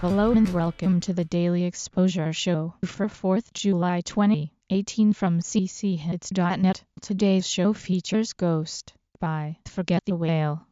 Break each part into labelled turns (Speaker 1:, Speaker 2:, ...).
Speaker 1: Hello and welcome to the Daily Exposure Show for 4th July 2018 from cchits.net. Today's show features Ghost by Forget the Whale.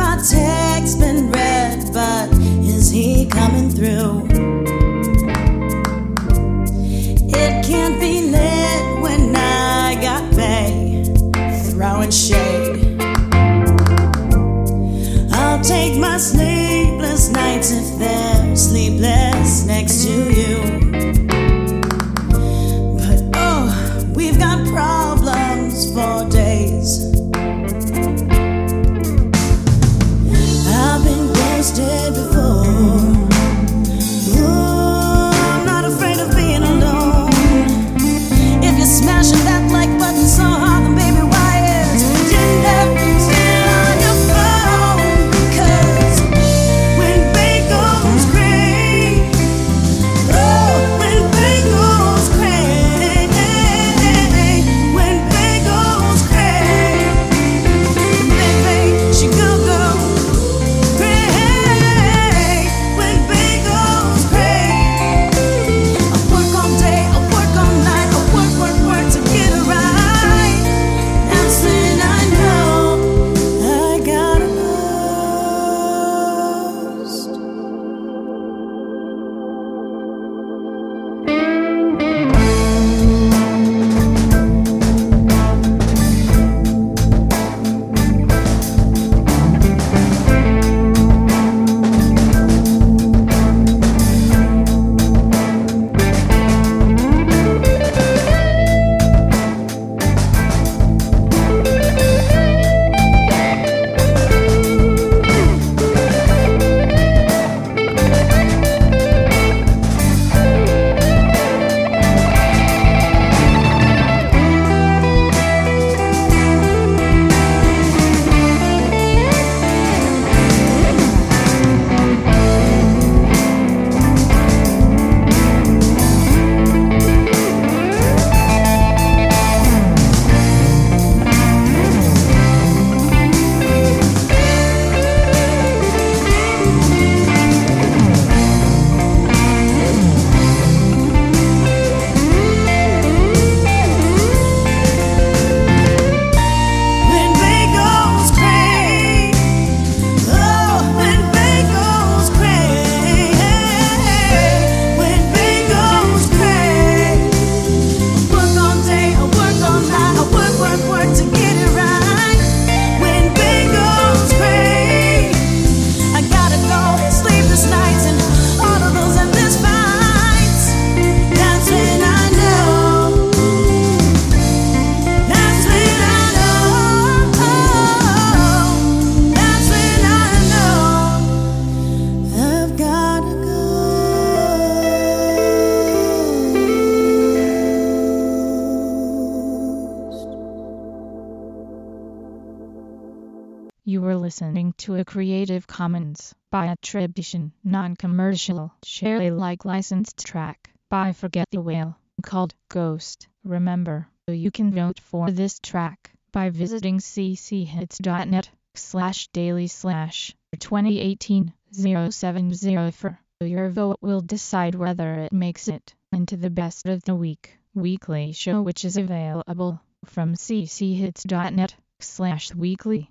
Speaker 2: my text been read, but is he coming through? It can't be lit when I got paid, throwing shade. I'll take my sleepless nights if they're sleepless next to you.
Speaker 1: You were listening to a Creative Commons by attribution, non-commercial, share Alike licensed track by Forget the Whale called Ghost. Remember, you can vote for this track by visiting cchits.net slash daily slash 2018 0704. Your vote will decide whether it makes it into the best of the week weekly show which is available from cchits.net slash weekly.